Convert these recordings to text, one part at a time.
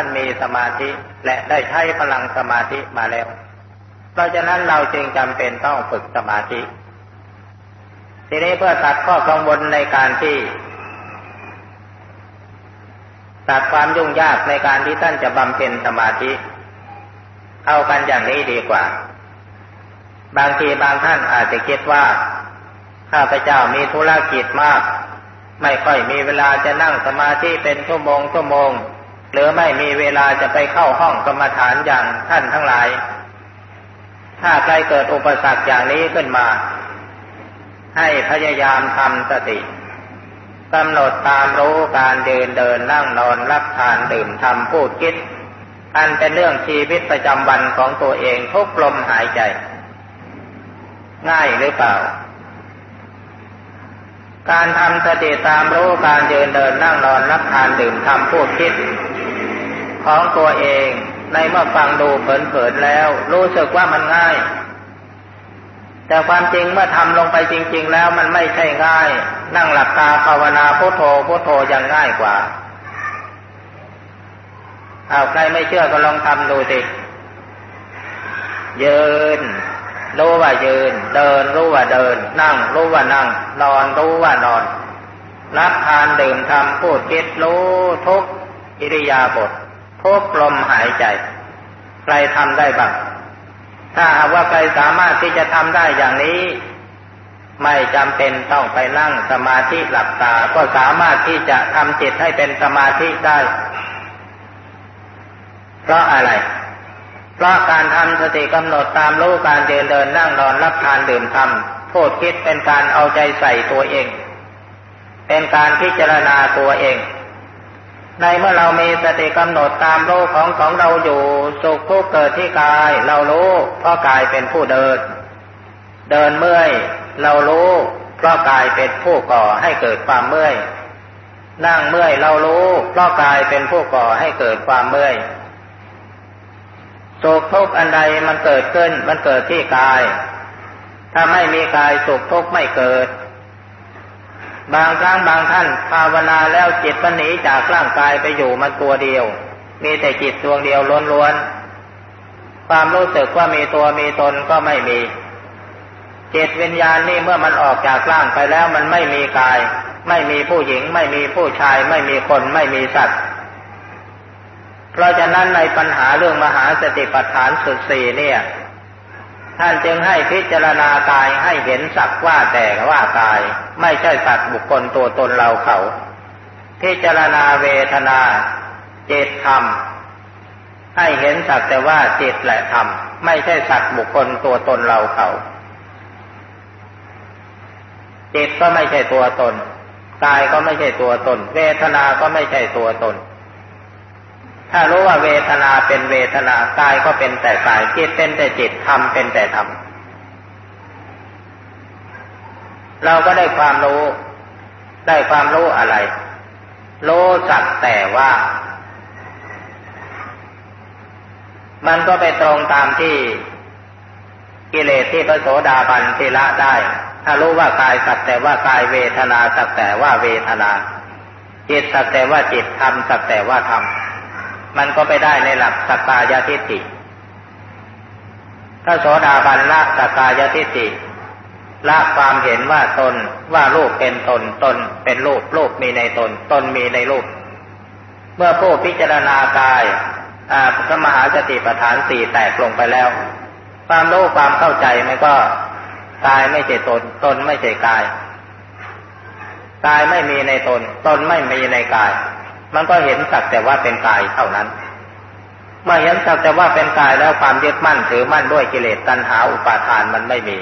ท่านมีสมาธิและได้ใช้พลังสมาธิมาแล้ว เพราะฉะนั้นเราจึงจำเป็นต้องฝึกสมาธิ ทีนี้เพื่อตัดข้อกังวลในการที่ตัดความยุ่งยากในการที่ท่านจะบำเพ็ญสมาธิ เอากันอย่างนี้ดีกว่า บางทีบางท่านอาจจะคิดว่าข้าพเจ้ามีธุรกิจมาก ไม่ค่อยมีเวลาจะนั่งสมาธิเป็นชั่วโมงชั่วโมง หรือไม่มีเวลาจะไปเข้าห้องกรรมฐานอย่างท่านทั้งหลาย ถ้าใครเกิดอุปสรรคอย่างนี้ขึ้นมา ให้พยายามทำสติกำหนดตามรู้การเดินเดินนั่งนอนรับทานดื่มทำพูดคิด อันเป็นเรื่องชีวิตประจำวันของตัวเองทุกลมหายใจ ง่ายหรือเปล่า การทำสติตามรู้การยืนเดินนั่งนอนรับทานดื่มทำพูดคิด ของตัวเอง ในเมื่อฟังดูเผินๆแล้ว รู้สึกว่ามันง่าย แต่ความจริงเมื่อทำลงไปจริง ๆ แล้วมันไม่ใช่ง่าย นั่งหลับตาภาวนาพุโทโธพุโทโธยังง่ายกว่าเอาใครไม่เชื่อก็ลองทำดูสิยืนรู้ว่ายืน เดินรู้ว่าเดิน นั่ง รู้ว่านั่ง นอนรู้ว่านอน รับทานดื่มทำพูดคิดรู้ทุกอิริยาบถ ทุกลมหายใจ ใครทำได้บ้าง ถ้าหากว่าใครสามารถที่จะทำได้อย่างนี้ ไม่จำเป็นต้องไปนั่งสมาธิหลับตา ก็สามารถที่จะทำจิตให้เป็นสมาธิได้ เพราะอะไร เพราะการทำสติกำหนดตามรู้การเดินเดินนั่งนอนรับทานดื่มทำโทษคิดเป็นการเอาใจใส่ตัวเอง เป็นการพิจารณาตัวเอง ในเมื่อเรามีสติกำหนดตามรู้ของของเราอยู่สุขทุกเกิดที่กาย เรารู้เพราะกายเป็นผู้เดิน เดินเมื่อย เรารู้เพราะกายเป็นผู้ก่อให้เกิดความเมื่อย นั่งเมื่อยเรารู้เพราะกายเป็นผู้ก่อให้เกิดความเมื่อยสุขทุกข์อันใดมันเกิดขึ้น มันเกิดที่กาย ถ้าไม่มีกายสุขทุกข์ไม่เกิด บางครั้งบางท่านภาวนาแล้วจิตมันหนีจากร่างกายไปอยู่มันตัวเดียว มีแต่จิตดวงเดียวล้วนๆความรู้สึกว่ามีตัวมีตนก็ไม่มีจิตวิญญาณนี่เมื่อมันออกจากร่างไปแล้วมันไม่มีกาย ไม่มีผู้หญิง ไม่มีผู้ชาย ไม่มีคนไม่มีสัตว์ เพราะฉะนั้นในปัญหาเรื่องมหาสติปัฏฐานสุดสี่เนี่ย ท่านจึงให้พิจารณากายให้เห็นสักว่าแต่ว่ากาย ไม่ใช่สัตว์บุคคลตัวตนเราเขา พิจารณาเวทนา เจตธรรม ให้เห็นสักแต่ว่าจิตและธรรม ไม่ใช่สัตว์บุคคลตัวตนเราเขาจิตก็ไม่ใช่ตัวตนกายก็ไม่ใช่ตัวตน เวทนา ก็ไม่ใช่ตัวตน ถ้ารู้ว่าเวทนาเป็นเวทนากายก็เป็นแต่กายจิตเป็นแต่จิตธรรมเป็นแต่ธรรมเราก็ได้ความรู้ ได้ความรู้อะไร รู้สักแต่ว่า มันก็ไปตรงตามที่กิเลสที่พระโสดาบันทีละได้ ถ้ารู้ว่ากายสักแต่ว่ากายเวทนาสักแต่ว่าเวทนา จิตสักแต่ว่าจิตธรรมสักแต่ว่าธรรม มันก็ไปได้ในหลักสกายทิฏฐิถ้าโสดาบันละสกายทิฏฐิละความเห็นว่าตนว่ารูปเป็นตนตนเป็นรูปรูปมีในตน ตนมีในรูป เมื่อผู้พิจารณากายพระมหาสติปัฏฐานสี่แตกลงไปแล้ว ความรู้ความเข้าใจมันก็กายไม่ใช่ตน ตนไม่ใช่กายกายไม่มีในตน ตนไม่มีในกาย มันก็เห็นสักแต่ว่าเป็นกายเท่านั้น เมื่อเห็นสักแต่ว่าเป็นกายแล้วความยึดมั่นถือมั่นด้วยกิเลสตัณหาอุปาทานมันไม่มี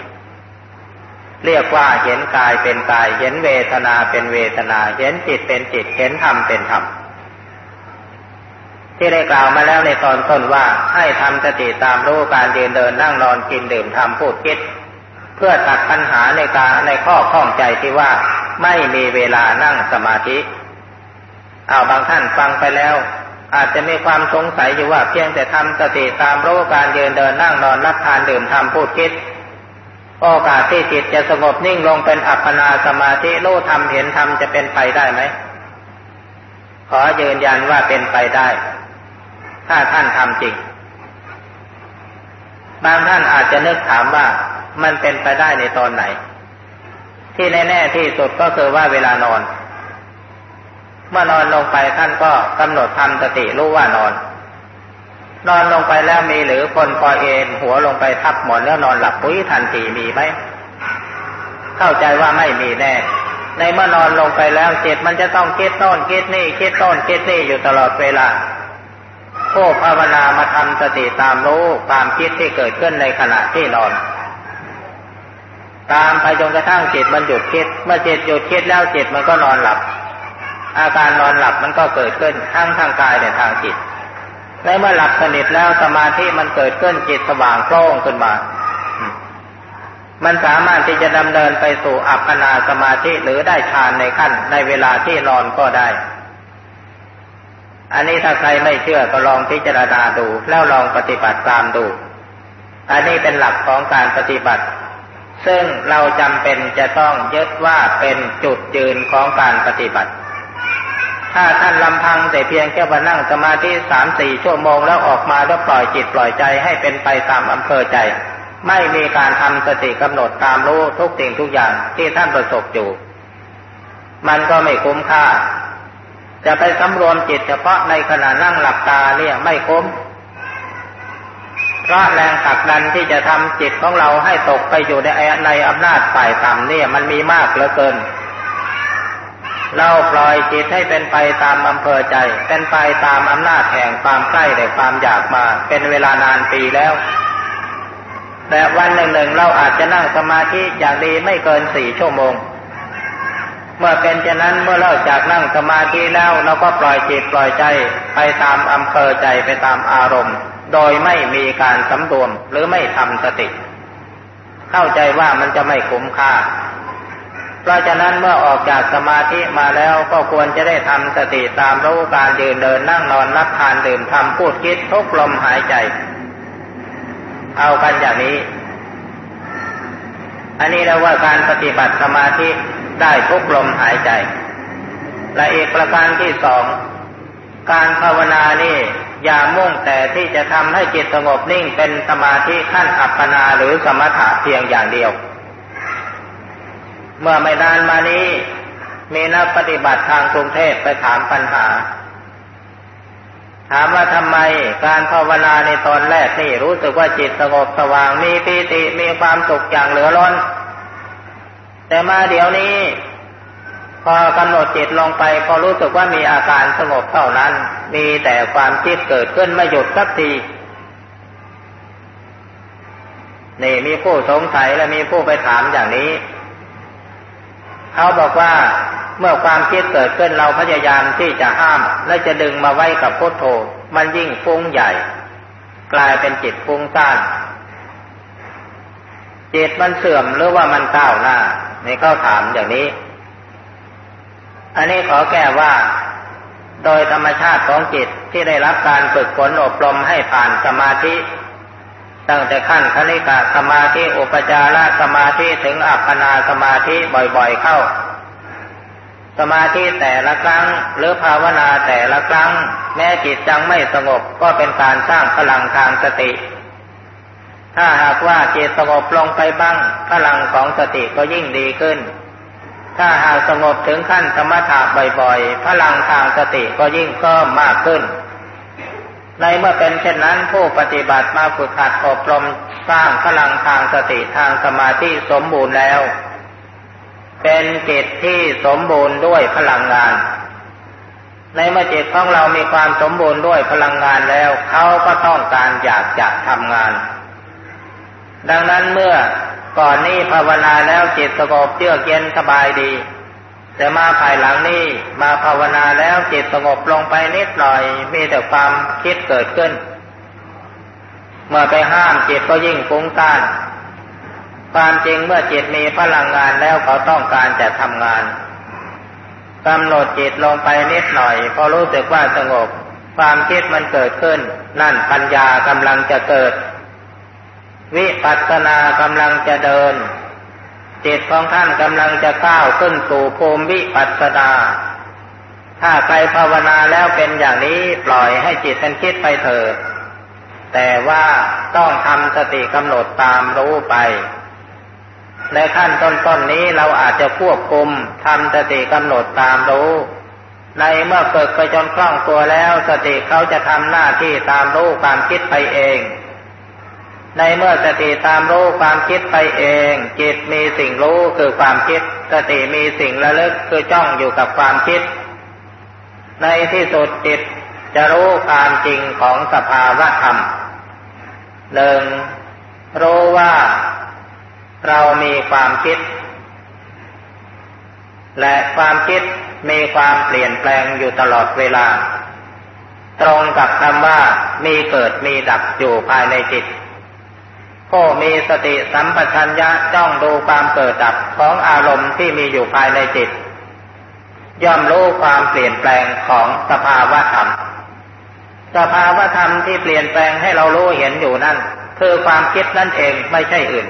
เรียกว่าเห็นกายเป็นกาย เห็นเวทนาเป็นเวทนา เห็นจิตเป็นจิต เห็นธรรมเป็นธรรมที่ได้กล่าวมาแล้วในตอนต้นว่าให้ทำสติตามรู้การเดินเดินนั่งนอนกินดื่มทำพูดคิด เพื่อตัดปัญหาในการในข้อข้องใจที่ว่าไม่มีเวลานั่งสมาธิ อาบางท่านฟังไปแล้ว อาจจะมีความสงสัยอยู่ว่าเพียงแต่ทำสติตามรู้การยืนเดินนั่งนอนรับทานดื่มทำพูดคิด โอกาสที่จิตจะสงบนิ่งลงเป็นอัปปนาสมาธิรู้ทำเห็นทำจะเป็นไปได้ไหมขอยืนยันว่าเป็นไปได้ ถ้าท่านทำจริง บางท่านอาจจะนึกถามว่ามันเป็นไปได้ในตอนไหน ที่แน่ ๆ ที่สุดก็คือว่าเวลานอน เมื่อนอนลงไปท่านก็กำหนดทำสติรู้ว่านอน นอนลงไปแล้วมีหรือคนพอยเอนหัวลงไปทับหมอนแล้วนอนหลับปุ้ยทันทีมีไหมเข้าใจว่าไม่มีแน่ ในเมื่อนอนลงไปแล้วจิตมันจะต้องคิดโน่นคิดนี่คิดโน่นคิดนี่อยู่ตลอดเวลาผู้ภาวนามาทำสติตามรู้ความคิดที่เกิดขึ้นในขณะที่นอน ตามไปจนกระทั่งจิตมันหยุดคิด เมื่อจิตหยุดคิดแล้วจิตมันก็นอนหลับ อาการนอนหลับมันก็เกิดขึ้นทั้งทางกายและทางจิตในเมื่อหลับสนิทแล้วสมาธิมันเกิดขึ้นจิตสว่างโล่งขึ้นมา มันสามารถที่จะดำเนินไปสู่อัปปนาสมาธิหรือได้ฌานในขั้นในเวลาที่นอนก็ได้ อันนี้ถ้าใครไม่เชื่อก็ลองพิจารณาดู แล้วลองปฏิบัติตามดู อันนี้เป็นหลักของการปฏิบัติ ซึ่งเราจำเป็นจะต้องยึดว่าเป็นจุดยืนของการปฏิบัติ ถ้าท่านลำพังแต่เพียงแค่ว่านั่งสมาธิสามสี่ชั่วโมงแล้วออกมาแล้วปล่อยจิตปล่อยใจให้เป็นไปตามอำเภอใจ ไม่มีการทำสติกำหนดตามรู้ทุกสิ่งทุกอย่างที่ท่านประสบอยู่ มันก็ไม่คุ้มค่า จะไปสำรวมจิตเฉพาะในขณะนั่งหลับตาเนี่ยไม่คุ้มเพราะแรงขักดันที่จะทำจิตของเราให้ตกไปอยู่ในในอำนาจฝ่ายต่ำเนี่ยมันมีมากเหลือเกิน เราปล่อยจิตให้เป็นไปตามอำเภอใจ เป็นไปตามอำนาจแห่งความใกล้และความอยากมา เป็นเวลานานปีแล้ว แต่วันหนึ่งหนึ่งเราอาจจะนั่งสมาธิอย่างดีไม่เกินสี่ชั่วโมง เมื่อเป็นเช่นนั้นเมื่อเลิกจากนั่งสมาธิแล้วเราก็ปล่อยจิตปล่อยใจไปตามอำเภอใจไปตามอารมณ์ โดยไม่มีการสำรวมหรือไม่ทำสติ เข้าใจว่ามันจะไม่คุ้มค่า เพราะฉะนั้นเมื่อออกจากสมาธิมาแล้วก็ควรจะได้ทำสติตามรู้การยืนเดินนั่งนอนรับทานดื่มทำพูดคิดทุกลมหายใจ เอากันอย่างนี้ อันนี้เรียกว่าการปฏิบัติสมาธิได้ทุกลมหายใจ และอีกประการที่สอง การภาวนานี่อย่ามุ่งแต่ที่จะทำให้จิตสงบนิ่งเป็นสมาธิขั้นอัปปนาหรือสมถะเพียงอย่างเดียว เมื่อไม่นานมานี้ มีนักปฏิบัติทางกรุงเทพไปถามปัญหา ถามว่าทำไมการภาวนาในตอนแรกนี่รู้สึกว่าจิตสงบสว่างมีปีติมีความสุขอย่างเหลือล้น แต่มาเดี๋ยวนี้ พอกำหนดจิตลงไปพอรู้สึกว่ามีอาการสงบเท่านั้น มีแต่ความคิดเกิดขึ้นไม่หยุดสักทีนี่มีผู้สงสัยและมีผู้ไปถามอย่างนี้ เขาบอกว่าเมื่อความคิดเกิดขึ้นเราพยายามที่จะห้าม และจะดึงมาไว้กับพุทโธ มันยิ่งฟุ้งใหญ่ กลายเป็นจิตฟุ้งซ่านจิตมันเสื่อมหรือว่ามันก้าวหน้านี่เขาถามอย่างนี้ อันนี้ขอแก้ว่า โดยธรรมชาติของจิตที่ได้รับการฝึกฝนอบรมให้ผ่านสมาธิ ตั้งแต่ขั้นคณิกาสมาธิอุปจารสมาธิถึงอัปปนาสมาธิบ่อยๆเข้า สมาธิแต่ละครั้งหรือภาวนาแต่ละครั้ง แม้จิตจังไม่สงบก็เป็นการสร้างพลังทางสติ ถ้าหากว่าจิตสงบลงไปบ้าง พลังของสติก็ยิ่งดีขึ้น ถ้าหากสงบถึงขั้นสมถะบ่อยๆ พลังทางสติก็ยิ่งเพิ่มมากขึ้น ในเมื่อเป็นเช่นนั้นผู้ปฏิบัติมาฝึกหัดอบรมสร้างพลังทางสติทางสมาธิสมบูรณ์แล้ว เป็นจิตที่สมบูรณ์ด้วยพลังงาน ในเมื่อจิตของเรามีความสมบูรณ์ด้วยพลังงานแล้ว เขาก็ต้องการอยากจะทำงาน ดังนั้นเมื่อก่อนนี้ภาวนาแล้วจิตสงบเยือกเย็นสบายดี แต่มาภายหลังนี้มาภาวนาแล้วจิตสงบลงไปนิดหน่อย มีแต่ความคิดเกิดขึ้น เมื่อไปห้ามจิตก็ยิ่งฟุ้งซ่านความจริงเมื่อจิตมีพลังงานแล้วเขาต้องการจะทำงานกำหนดจิตลงไปนิดหน่อย พอรู้สึกว่าสงบ ความคิดมันเกิดขึ้น นั่นปัญญากำลังจะเกิด วิปัสสนากำลังจะเดิน จิตของท่านกำลังจะก้าวขึ้นสู่ภูมิวิปัสสนา ถ้าใครภาวนาแล้วเป็นอย่างนี้ปล่อยให้จิตเป็นคิดไปเถิด แต่ว่าต้องทำสติกำหนดตามรู้ไป ในขั้นต้นๆนนี้เราอาจจะควบคุมทำสติกำหนดตามรู้ ในเมื่อฝึกไปจนคล่องตัวแล้วสติเขาจะทำหน้าที่ตามรู้ความคิดไปเอง ในเมื่อสติตามรู้ความคิดไปเอง จิตมีสิ่งรู้คือความคิด สติมีสิ่งระลึกคือจ้องอยู่กับความคิด ในที่สุดจิตจะรู้ความจริงของสภาวะธรรมหนึ่งรู้ว่าเรามีความคิด และความคิดมีความเปลี่ยนแปลงอยู่ตลอดเวลา ตรงกับคำว่ามีเกิดมีดับอยู่ภายในจิต ผู้มีสติสัมปชัญญะจ้องดูความเกิดดับของอารมณ์ที่มีอยู่ภายในจิต ย่อมรู้ความเปลี่ยนแปลงของสภาวะธรรม สภาวะธรรมที่เปลี่ยนแปลงให้เรารู้เห็นอยู่นั่น คือความคิดนั่นเองไม่ใช่อื่น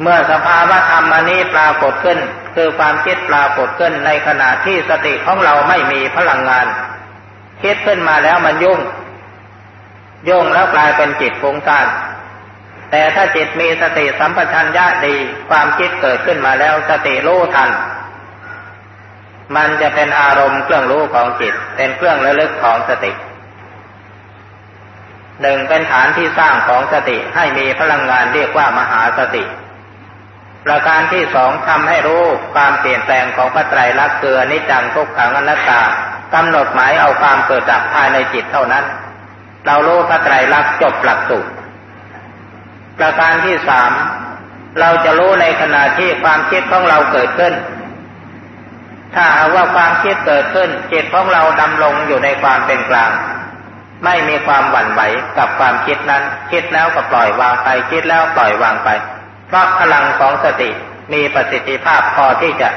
เมื่อสภาวะธรรมอันนี้ปรากฏขึ้น คือความคิดปรากฏขึ้นในขณะที่สติของเราไม่มีพลังงาน คิดขึ้นมาแล้วมันยุ่ง ยุ่งแล้วกลายเป็นจิตฟุ้งซ่านแต่ถ้าจิตมีสติสัมปชัญญะดี ความคิดเกิดขึ้นมาแล้วสติรู้ทัน มันจะเป็นอารมณ์เครื่องรู้ของจิต เป็นเครื่องระลึกของสติหนึ่งเป็นฐานที่สร้างของสติให้มีพลังงานเรียกว่ามหาสติ ประการที่สองทำให้รู้ความเปลี่ยนแปลงของพระไตรลักษณ์เกือนิจังทุกขังอนัตตากำหนดหมายเอาความเกิดดับภายในจิตเท่านั้น เรารู้พระไตรลักษณ์จบหลักสูตรประการที่สามเราจะรู้ในขณะที่ความคิดของเราเกิดขึ้น ถ้าว่าความคิดเกิดขึ้น จิตของเราดำลงอยู่ในความเป็นกลาง ไม่มีความหวั่นไหวกับความคิดนั้น คิดแล้วก็ปล่อยวางไป คิดแล้วปล่อยวางไป เพราะพลังของสติมีประสิทธิภาพพอที่จะ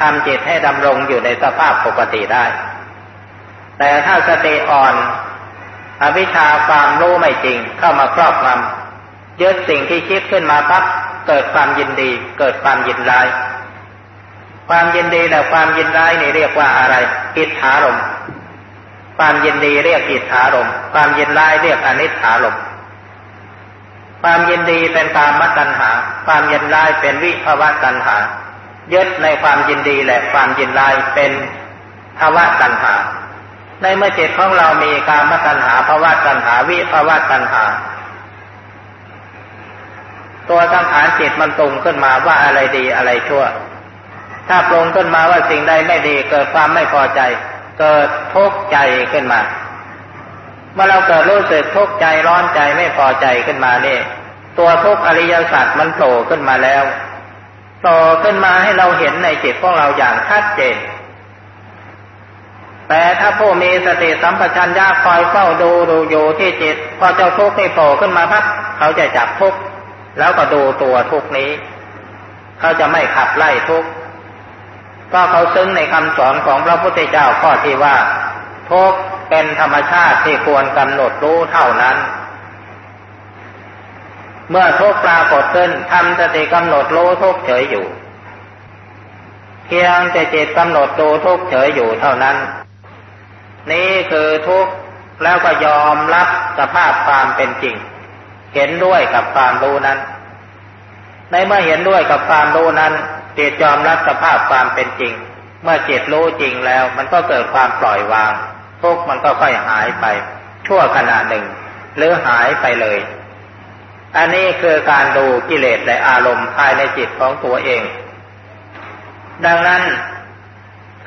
ทำจิตให้ดำรงอยู่ในสภาพปกติได้ แต่ถ้าสติอ่อน อวิชชาความรู้ไม่จริง เข้ามาครอบงำยึดสิ่งที่คิดขึ้นมาปั๊บเกิดความยินดี เกิดความยินร้าย ความยินดีและความยินร้ายนี่เรียกว่าอะไรอิทธารมความยินดีเรียกอิทธารมความยินร้ายเรียกอนิถารมความยินดีเป็นตามมตัญหา ความยินร้ายเป็นวิภวะตัญหายึดในความยินดีและความยินร้ายเป็นภาวะตัญหา ในเมื่อจิตของเรามีการมตัญหาภาวะตัญหาวิภาวะตัญหา ตัวสังขารจิตมันตรงขึ้นมาว่าอะไรดีอะไรชั่ว ถ้าปรุงขึ้นมาว่าสิ่งใดไม่ดี เกิดความไม่พอใจ เกิดทุกข์ใจขึ้นมา เมื่อเราเกิดรู้สึกทุกข์ใจร้อนใจไม่พอใจขึ้นมาเนี่ยตัวทุกข์อริยสัจมันโผล่ขึ้นมาแล้วโผล่ขึ้นมาให้เราเห็นในจิตของเราอย่างชัดเจน แต่ถ้าผู้มีสติสัมปชัญญะคอยเฝ้าดูดูอยู่ที่จิต พอเจ้าทุกข์นี่โผล่ขึ้นมาพับเขาจะจับทุกข์แล้วก็ดูตัวทุกข์นี้ เขาจะไม่ขับไล่ทุกข์ก็เขาซึ้งในคำสอนของพระพุทธเจ้าข้อที่ว่าทุกข์เป็นธรรมชาติที่ควรกำหนดรู้เท่านั้น เมื่อทุกข์ปรากฏขึ้นทำสติกำหนดรู้ทุกข์เฉยอยู่เพียงแต่จิตกำหนดดูทุกข์เฉยอยู่เท่านั้น นี่คือทุกแล้วก็ยอมรับสภาพความเป็นจริง เห็นด้วยกับความรู้นั้น ในเมื่อเห็นด้วยกับความรู้นั้นจิตยอมรับสภาพความเป็นจริง เมื่อจิตรู้จริงแล้ว มันก็เกิดความปล่อยวาง ทุกมันก็ค่อยหายไป ชั่วขณะหนึ่ง หรือหายไปเลย อันนี้คือการดูกิเลสและอารมณ์ภายในจิตของตัวเอง ดังนั้น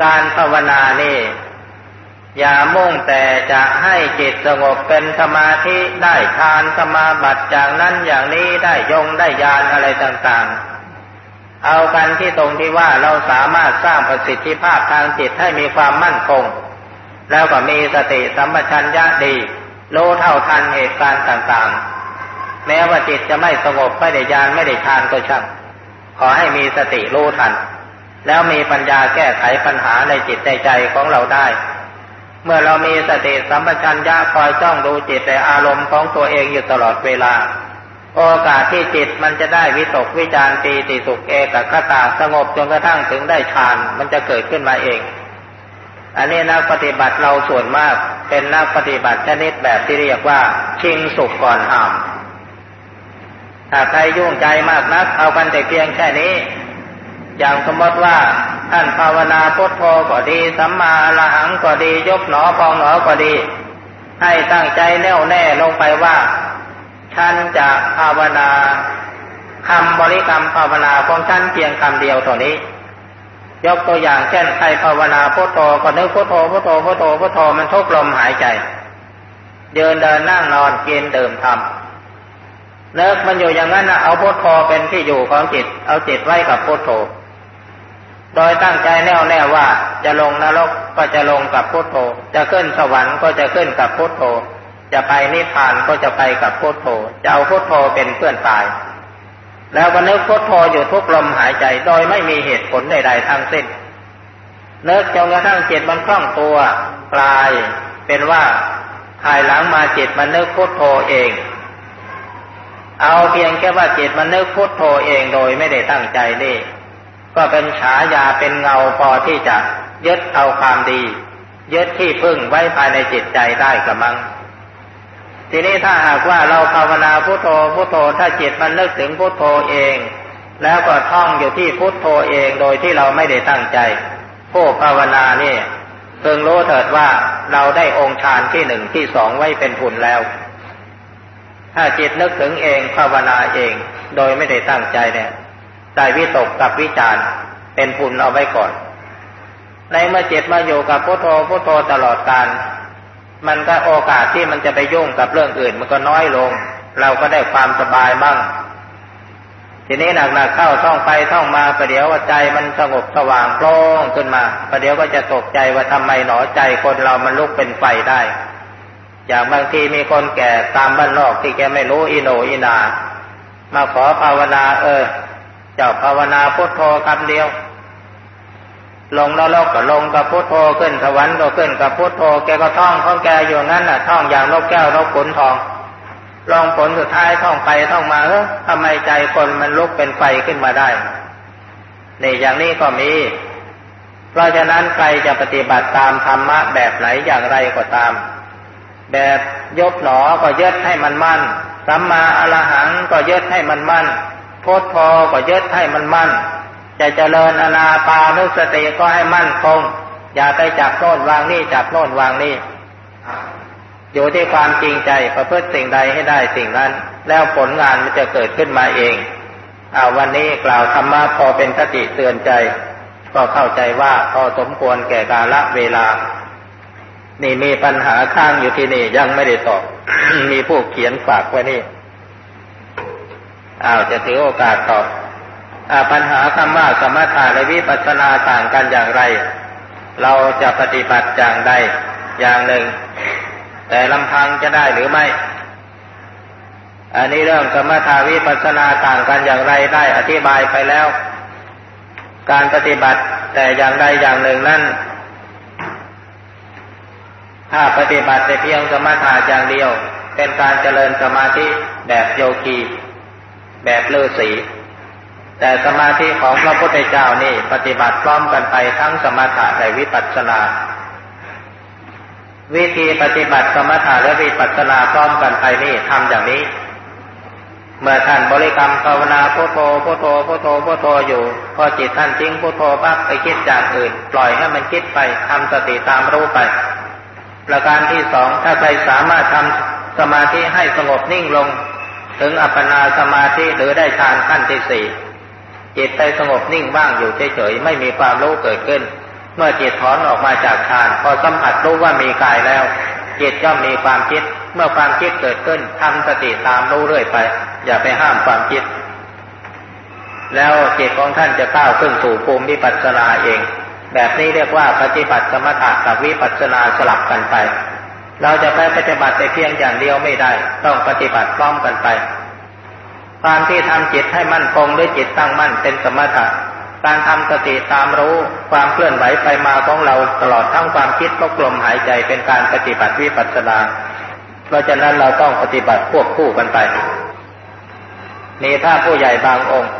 การภาวนานี่ อย่ามุ่งแต่จะให้จิตสงบเป็นสมาธิได้ทานสมาบัติจากนั้นอย่างนี้ได้ยงได้ยานอะไรต่างๆ เอากันที่ตรงที่ว่าเราสามารถสร้างประสิทธิภาพทางจิตให้มีความมั่นคง แล้วก็มีสติสัมปชัญญะดีรู้เท่าทันเหตุการณ์ต่างๆ แม้ว่าจิตจะไม่สงบไม่ได้ยานไม่ได้ฌานก็ช่างขอให้มีสติรู้ทัน แล้วมีปัญญาแก้ไขปัญหาในจิตในใจของเราได้ เมื่อเรามีสติสัมปชัญญะคอยจ้องดูจิตแต่อารมณ์ของตัวเองอยู่ตลอดเวลา โอกาสที่จิตมันจะได้วิตกวิจารปีติสุขเอกคตาสงบจนกระทั่งถึงได้ฌานมันจะเกิดขึ้นมาเอง อันนี้นักปฏิบัติเราส่วนมากเป็นนักปฏิบัติชนิดแบบที่เรียกว่า ชิงสุขก่อนห้ามถ้าใครยุ่งใจมากนัก เอากันแต่เพียงแค่นี้ อย่างสมมติว่าท่านภาวนาพุทโธก็ดีสัมมาละหังก็ดียกหนอพองหนอก็ดี ให้ตั้งใจแน่วแน่ลงไปว่าฉันจะภาวนาคำบริกรรมภาวนาของฉันเพียงคำเดียวเท่านี้ ยกตัวอย่างเช่นใครภาวนาพุทโธก็นึกพุทโธพุทโธพุทโธพุทโธมันทุกลมหายใจ เดินเดินนั่งนอนกินดื่มทำเลิกมันอยู่อย่างนั้นนะเอาพุทโธเป็นที่อยู่ของจิต เอาจิตไว้กับพุทโธ โดยตั้งใจแน่วแน่ว่าจะลงนรกก็จะลงกับพุทโธ จะขึ้นสวรรค์ก็จะขึ้นกับพุทโธ จะไปนิพพานก็จะไปกับพุทโธ จะเอาพุทโธเป็นเพื่อนตาย แล้วก็นึกพุทโธอยู่ทุกลมหายใจโดยไม่มีเหตุผลใดๆทั้งสิ้นนึกจนกระทั่งจิตมันคล่องตัวกลาย เป็นว่าภายหลังมาจิตมันนึกพุทโธเอง เอาเพียงแค่ว่าจิตมันนึกพุทโธเองโดยไม่ได้ตั้งใจนี่ ก็เป็นฉายาเป็นเงาพอที่จะยึดเอาความดี ยึดที่พึ่งไว้ภายในจิตใจได้กระมัง ทีนี้ถ้าหากว่าเราภาวนาพุโทโธพุโทโธถ้าจิตมันนึกถึงพุโทโธเอง แล้วก็ท่องอยู่ที่พุโทโธเองโดยที่เราไม่ได้ตั้งใจผู้ภาวนานี่เพิ่งรู้เถิดว่าเราได้องค์ฌานที่หนึ่งที่สองไว้เป็นผุนแล้ว ถ้าจิตนึกถึงเองภาวนาเอง โดยไม่ได้ตั้งใจเนี่ย ใจวิตกกับวิจารเป็นพุนเอาไว้ก่อน ในเมื่อจิตมาอยู่กับพุทโธพุทโธตลอดการ มันก็โอกาสที่มันจะไปยุ่งกับเรื่องอื่น มันก็น้อยลง เราก็ได้ความสบายมั่งทีนี้หนักๆเข้าท่องไปท่องมาประเดี๋ยวว่าใจมันสงบสว่างโปร่งขึ้นมาประเดี๋ยวก็จะตกใจว่าทำไมหนอใจคนเรามันลุกเป็นไฟได้อย่างบางทีมีคนแก่ตามบ้านนอกที่แกไม่รู้อิโนอินา มาขอภาวนา เออ จ้าภาวนาพุทโธคำเดียว ลงนรกก็ลงกับพุทโธขึ้นสวรรค์ก็ขึ้นกับพุทโธแกก็ท่องของแกอยู่นั้นน่ะท่องอย่างนกแก้วนกขนทองลองผลสุดท้ายท่องไปท่องมาเออทำไมใจคนมันลุกเป็นไฟขึ้นมาได้นี่อย่างนี้ก็มี เพราะฉะนั้นใครจะปฏิบัติตามธรรมะแบบไหนอย่างไรก็ตาม แบบยกหนอก็ยึดให้มันมั่นสัมมาอรหังก็ยึดให้มันมั่น พุทโธก็ยึดให้มันมั่น จะเจริญอนาปานุสติก็ให้มั่นคง อย่าไปจับโน่นวางนี่จับโน่นวางนี่ อยู่ที่ความจริงใจประพฤติสิ่งใดให้ได้สิ่งนั้น แล้วผลงานมันจะเกิดขึ้นมาเองเอาวันนี้กล่าวธรรมะพอเป็นสติเตือนใจ ก็เข้าใจว่าพอสมควรแก่กาลเวลา นี่มีปัญหาข้างอยู่ที่นี่ยังไม่ได้ตอบ มีผู้เขียนฝากไว้นี่ อ้าวจะถือโอกาสตอบปัญหาคำว่าสมถะและวิปัสสนาต่างกันอย่างไร เราจะปฏิบัติอย่างใดอย่างหนึ่ง แต่ลำพังจะได้หรือไม่ อันนี้เรื่องสมถาวิปัสสนาต่างกันอย่างไรได้อธิบายไปแล้ว การปฏิบัติแต่อย่างใดอย่างหนึ่งนั้นถ้าปฏิบัติแต่เพียงสมถะอย่างเดียว เป็นการเจริญสมาธิแบบโยคี แบบฤาษีแต่สมาธิของพระพุทธเจ้านี่ปฏิบัติพร้อมกันไปทั้งสมถะและวิปัสสนาวิธีปฏิบัติสมถะและวิปัสสนาพร้อมกันไปนี่ทำอย่างนี้ เมื่อท่านบริกรรมภาวนาพุทโธพุทโธพุทโธพุทโธอยู่ พอจิตท่านทิ้งพุทโธปั๊บไปคิดจากอื่น ปล่อยให้มันคิดไปทำสติตามรู้ไป ประการที่สองถ้าใครสามารถทำสมาธิให้สงบนิ่งลง ถึงอัปปนาสมาธิหรือได้ฌานขั้นที่สี่จิตไปสงบนิ่งบ้างอยู่เฉยๆไม่มีความรู้เกิดขึ้น เมื่อจิตถอนออกมาจากฌาน พอสัมผัสรู้ว่ามีกายแล้ว จิตย่อมมีความคิด เมื่อความคิดเกิดขึ้นทำสติตามรู้เรื่อยไป อย่าไปห้ามความคิด แล้วจิตของท่านจะก้าวขึ้นสู่ภูมิวิปัสสนาเอง แบบนี้เรียกว่าปฏิบัติสมถะกับวิปัสสนาสลับกันไป เราจะไปปฏิบัติแต่เพียงอย่างเดียวไม่ได้ ต้องปฏิบัติพร้อมกันไปการที่ทำจิตให้มั่นคงด้วยจิตตั้งมั่นเป็นสมถะการทำสติตามรู้ความเคลื่อนไหวไปมาของเราตลอดทั้งความคิดก็กลมหายใจเป็นการปฏิบัติวิปัสสนา เพราะฉะนั้นเราต้องปฏิบัติควบคู่กันไปมีพระผู้ใหญ่บางองค์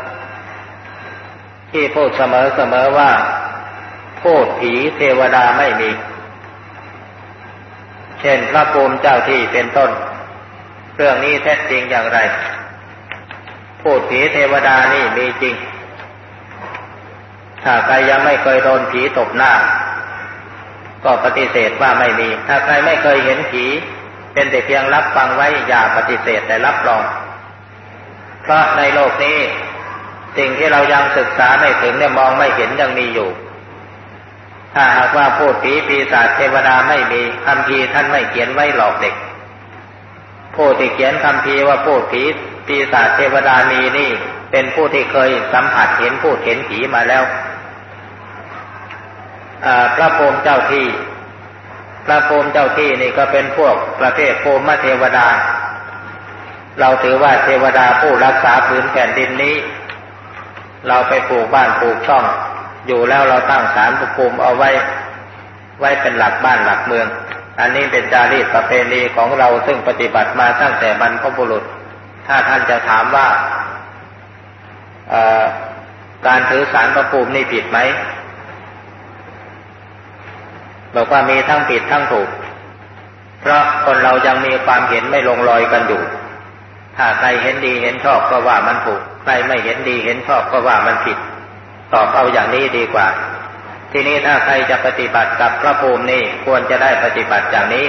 ที่พูดเสมอเสมอว่าพูดผีเทวดาไม่มี เช่นพระภูมิเจ้าที่เป็นต้น เรื่องนี้แท้จริงอย่างไร พูดผีเทวดานี่มีจริง ถ้าใครยังไม่เคยโดนผีตบหน้า ก็ปฏิเสธว่าไม่มี ถ้าใครไม่เคยเห็นผีเป็นแต่เพียงรับฟังไว้อย่าปฏิเสธแต่รับรอง เพราะในโลกนี้ สิ่งที่เรายังศึกษาไม่ถึงเนี่ยมองไม่เห็นยังมีอยู่ ถ้าหากว่าพูดผีปีศาจเทวดาไม่มีคำพีท่านไม่เขียนไว้หลอกเด็กผู้ที่เขียนคำพีว่าพูดผีปีศาจเทวดามีนี่ เป็นผู้ที่เคยสัมผัสเห็นพูดเห็นผีมาแล้วพระภูมิเจ้าที่ พระภูมิเจ้าที่นี่ก็เป็นพวกประเภทภูมิเทวดา เราถือว่าเทวดาผู้รักษาพื้นแผ่นดินนี้ เราไปปลูกบ้านปลูกช่อง อยู่แล้วเราตั้งศาลภูมิเอาไว้ ไว้เป็นหลักบ้านหลักเมือง อันนี้เป็นจารีตประเพณีของเราซึ่งปฏิบัติมาตั้งแต่บรรพบุรุษ ถ้าท่านจะถามว่าการถือสารพระภูมินี่ผิดไหมบอกว่ามีทั้งผิดทั้งถูก เพราะคนเรายังมีความเห็นไม่ลงรอยกันอยู่ ถ้าใครเห็นดีเห็นชอบก็ว่ามันถูก ใครไม่เห็นดีเห็นชอบก็ว่ามันผิด ตอบเอาอย่างนี้ดีกว่า ทีนี้ถ้าใครจะปฏิบัติกับพระภูมินี่ควรจะได้ปฏิบัติอย่างนี้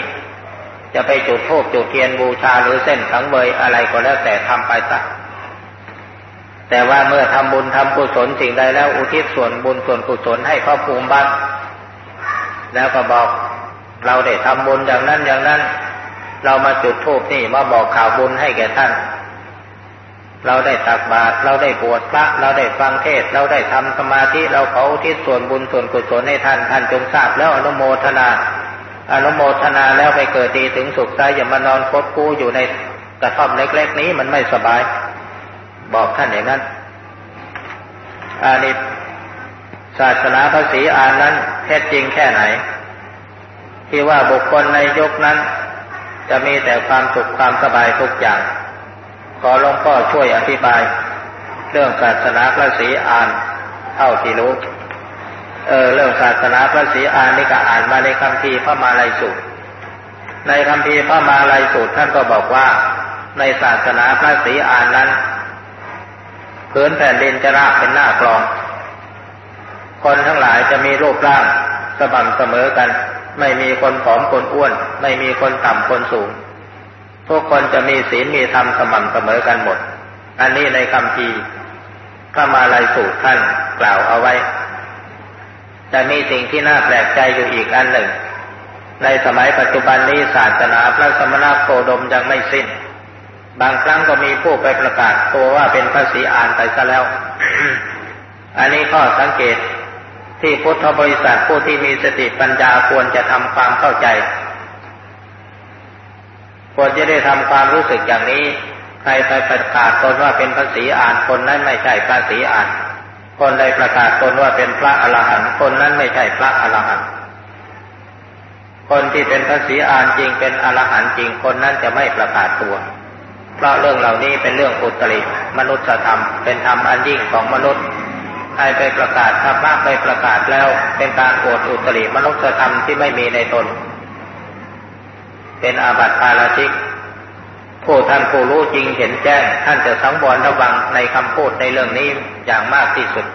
จะไปจุดธูปจุดเทียนบูชาหรือเส้นขังเบยอะไรก็แล้วแต่ทำไปซะแต่ว่าเมื่อทำบุญทำกุศลสิ่งใดแล้วอุทิศส่วนบุญส่วนกุศลให้พระภูมิบ้างแล้วก็บอกเราได้ทำบุญอย่างนั้นอย่างนั้น เรามาจุดธูปนี่มาบอกข่าวบุญให้แก่ท่าน เราได้ตักบาตรเราได้บวชพระเราได้ฟังเทศ เราได้ทำสมาธิเราเขาที่ส่วนบุญส่วนกุศลให้ท่านท่านจงทราบแล้วอนุโมทนาอนุโมทนาแล้วไปเกิดดีถึงสุขใจอย่ามานอนคดกู้อยู่ในกระท่อมเล็กๆนี้มันไม่สบาย บอกท่านอย่างนั้นอานิศาสนาภาษีอานนั้นแท้จริงแค่ไหน ที่ว่าบุคคลในยุคนั้น จะมีแต่ความสุขความสบายทุกอย่าง ขอหลวงพ่อช่วยอธิบาย เรื่องศาสนาพระศรีอานเท่าที่รู้ เออเรื่องศาสนาพระศรีอานนี่ก็อ่านมาในคำพีพระมาลัยสูตร ในคำพีพระมาลัยสูตรท่านก็บอกว่า ในศาสนาพระศรีอานนั้นพื้นแผ่นดินจะราบเป็นหน้ากลอง คนทั้งหลายจะมีรูปร่างสม่ำเสมอกัน ไม่มีคนผอมคนอ้วน ไม่มีคนต่ำคนสูง ทุกคนจะมีศีลมีธรรมสม่ำเสมอกันหมด อันนี้ในคำพีพระมาลัยสูตรท่านกล่าวเอาไว้ แต่มีสิ่งที่น่าแปลกใจอยู่อีกอันหนึ่ง ในสมัยปัจจุบันนี้ศาสนาพระสมณโคดมยังไม่สิ้น บางครั้งก็มีผู้ไปประกาศตัวว่าเป็นพระศรีอานไปซะแล้ว อันนี้ข้อสังเกตที่พุทธบริษัทผู้ที่มีสติปัญญาควรจะทำความเข้าใจ ควรจะได้ทำความรู้สึกอย่างนี้ ใครไปประกาศตนว่าเป็นพระศรีอานคนนั้นไม่ใช่พระศรีอาน คนใดประกาศตนว่าเป็นพระอรหันต์คนนั้นไม่ใช่พระอรหันต์คนที่เป็นพระศรีอานจริงเป็นอรหันต์จริงคนนั้นจะไม่ประกาศตัว เพราะเรื่องเหล่านี้เป็นเรื่องอุตริมนุษยธรรมเป็นธรรมอันยิ่งของมนุษย์ใครไปประกาศถ้าพระไปประกาศแล้วเป็นการโอดอุตริมนุษยธรรมที่ไม่มีในตน เป็นอาบัติปาราชิก ผู้ท่านผู้รู้จริงเห็นแจ้ง ท่านจะสังวรระวังในคำพูดในเรื่องนี้อย่างมากที่สุด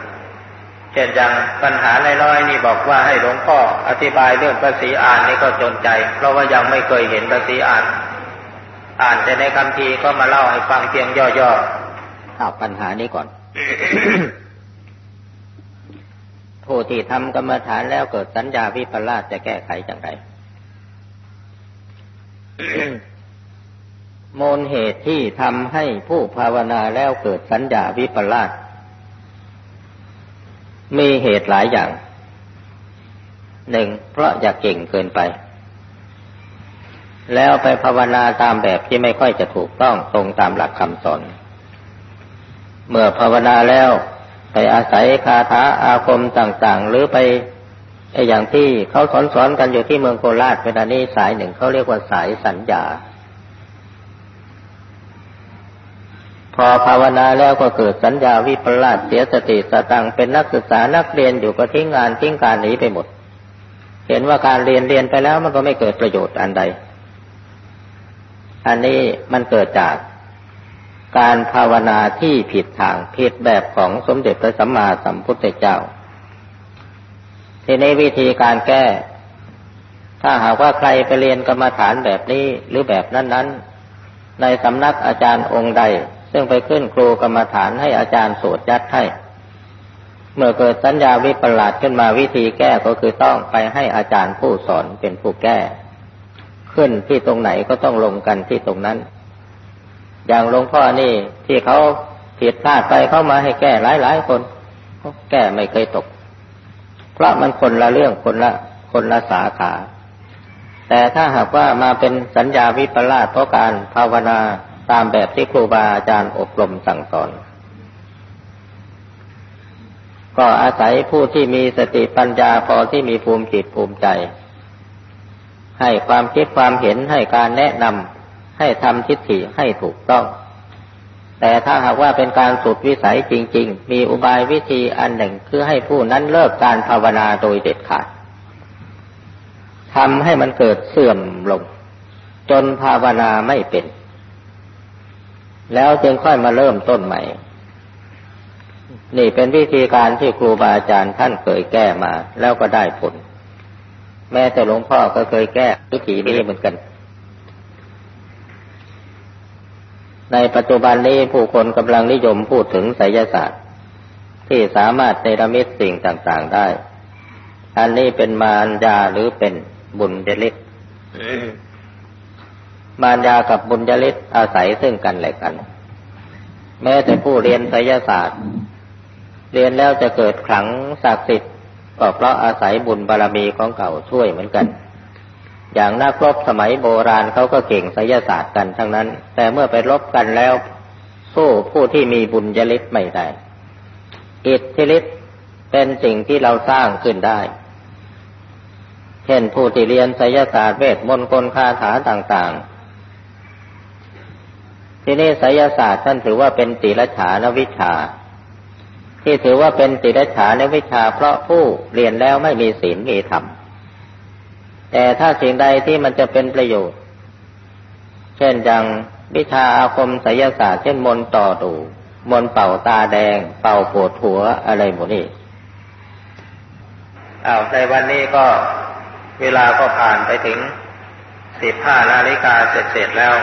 เช่นอย่างปัญหาน้อยๆนี่บอกว่าให้หลวงพ่ออธิบายเรื่องภาษีอ่านนี่ก็จนใจ เพราะว่ายังไม่เคยเห็นภาษีอ่าน อ่านแต่ในคำทีก็มาเล่าให้ฟังเพียงย่อๆเอาปัญหานี้ก่อนผู้ที่ทำกรรมฐานแล้วเกิดสัญญาวิปลาสจะแก้ไขอย่างไร มูลเหตุที่ทำให้ผู้ภาวนาแล้วเกิดสัญญาวิปลาสมีเหตุหลายอย่าง หนึ่งเพราะอยากเก่งเกินไป แล้วไปภาวนาตามแบบที่ไม่ค่อยจะถูกต้องตรงตามหลักคำสอน เมื่อภาวนาแล้วไปอาศัยคาถาอาคมต่างๆ หรือไป ไอ้อย่างที่เขาสอนสอนกันอยู่ที่เมืองโคราชเวลานี้สายหนึ่งเขาเรียกว่าสายสัญญา พอภาวนาแล้วก็เกิดสัญญาวิปลาสเสียสติสตังเป็นนักศึกษานักเรียนอยู่ก็ทิ้งงานทิ้งการหนีไปหมด เห็นว่าการเรียนเรียนไปแล้วมันก็ไม่เกิดประโยชน์อันใด อันนี้มันเกิดจากการภาวนาที่ผิดทางผิดแบบของสมเด็จพระสัมมาสัมพุทธเจ้า ทีนี้วิธีการแก้ ถ้าหากว่าใครไปเรียนกรรมฐานแบบนี้หรือแบบนั้นๆ ในสำนักอาจารย์องค์ใด ซึ่งไปขึ้นครูกรรมฐานให้อาจารย์สวดยัดให้ เมื่อเกิดสัญญาวิปลาสขึ้นมาวิธีแก้ก็คือต้องไปให้อาจารย์ผู้สอนเป็นผู้แก้ ขึ้นที่ตรงไหนก็ต้องลงกันที่ตรงนั้น อย่างหลวงพ่อนี่ที่เขาผิดพลาดไปเข้ามาให้แก้หลายหลายคนแก้ไม่เคยตก เพราะมันคนละเรื่องคนละคนละสาขา แต่ถ้าหากว่ามาเป็นสัญญาวิปลาสเพราะการภาวนาตามแบบที่ครูบาอาจารย์อบรมสั่งสอนก็อาศัยผู้ที่มีสติปัญญาพอที่มีภูมิจิตภูมิใจ ให้ความคิดความเห็นให้การแนะนำให้ทำทิฏฐิให้ถูกต้อง แต่ถ้าหากว่าเป็นการสุดวิสัยจริง ๆ มีอุบายวิธีอันหนึ่งคือให้ผู้นั้นเลิกการภาวนาโดยเด็ดขาดทำให้มันเกิดเสื่อมลง จนภาวนาไม่เป็น แล้วจึงค่อยมาเริ่มต้นใหม่ นี่เป็นวิธีการที่ครูบาอาจารย์ท่านเคยแก้มา แล้วก็ได้ผล แม้แต่หลวงพ่อก็เคยแก้วิธีนี้เหมือนกัน ในปัจจุบันนี้ผู้คนกำลังนิยมพูดถึงไสยศาสตร์ ที่สามารถเนรมิตสิ่งต่างๆได้ อันนี้เป็นมารยาหรือเป็นบุญยลิศมารยากับบุญยลิศอาศัยซึ่งกันและกัน แม้แต่ผู้เรียนไสยศาสตร์ เรียนแล้วจะเกิดขลังศักดิ์สิทธิ์ก็เพราะอาศัยบุญบารรมีของเก่าช่วยเหมือนกัน อย่างนักรบสมัยโบราณเขาก็เก่งไสยศาสตร์กันทั้งนั้น แต่เมื่อไปรบกันแล้ว สู้ผู้ที่มีบุญยฤทธิ์ไม่ได้อิทธิฤทธิ์เป็นสิ่งที่เราสร้างขึ้นได้ เช่นผู้ที่เรียนไสยศาสตร์เวทมนต์กลคาถาต่าง ๆ ที่นี่ไสยศาสตร์ท่านถือว่าเป็นติรฉานวิชา ที่ถือว่าเป็นติรฉานวิชา เพราะผู้เรียนแล้วไม่มีศีลมีธรรม แต่ถ้าสิ่งใดที่มันจะเป็นประโยชน์ เช่นอย่างวิชาอาคมไสยศาสตร์เช่นมนต่อดูมนเป่าตาแดง เป่าปวดหัวอะไรหมดนี่อ้าวในวันนี้ก็เวลาก็ผ่านไปถึงสิบห้านาฬิกาเสร็จแล้ว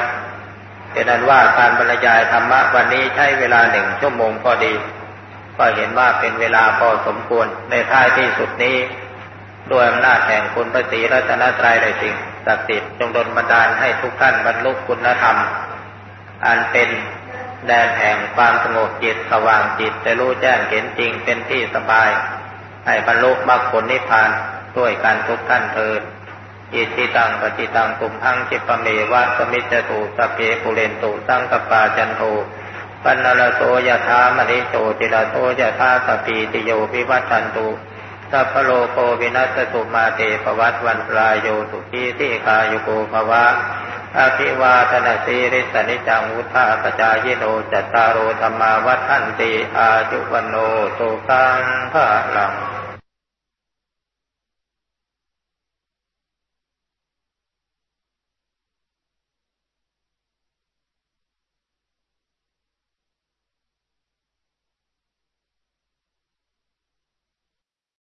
เป็นนั้นว่าการบรรยายธรรมะวันนี้ใช้เวลาหนึ่งชั่วโมงพอดี ก็เห็นว่าเป็นเวลาพอสมควรในท้ายที่สุดนี้ ด้วยอำนาจแห่งคุณพระศรีรัตนตรัยในสิ่งศักดิ์สิทธิ์จงดลบันดาลให้ทุกท่านบรรลุคุณธรรม อันเป็นแดนแห่งความสงบจิตสว่างจิตจะรู้แจ้งเห็นจริงเป็นที่สบาย ให้บรรลุมรรคผลนิพพานด้วยกันทุกท่านเถิดอิจฉิตังปัตถิตังตุมหัง ขิปปเมวะสมิชฌตุ สัพเพปูเรนตุสังกัปปาจันโทปัณณรโสยถามณิโชติรโสยถาสัพพีติโยวิวัชชันตุ สัพพโรโค วินัสสตุมาเต ภวัตวันตราโยสุขีทีฆายุโกภวะอาภิวาทนาสีริสนิจังวุธาปจายโนจัตตารโอธรรมาวัฏันติอาจุวันโนสุขังภะลัง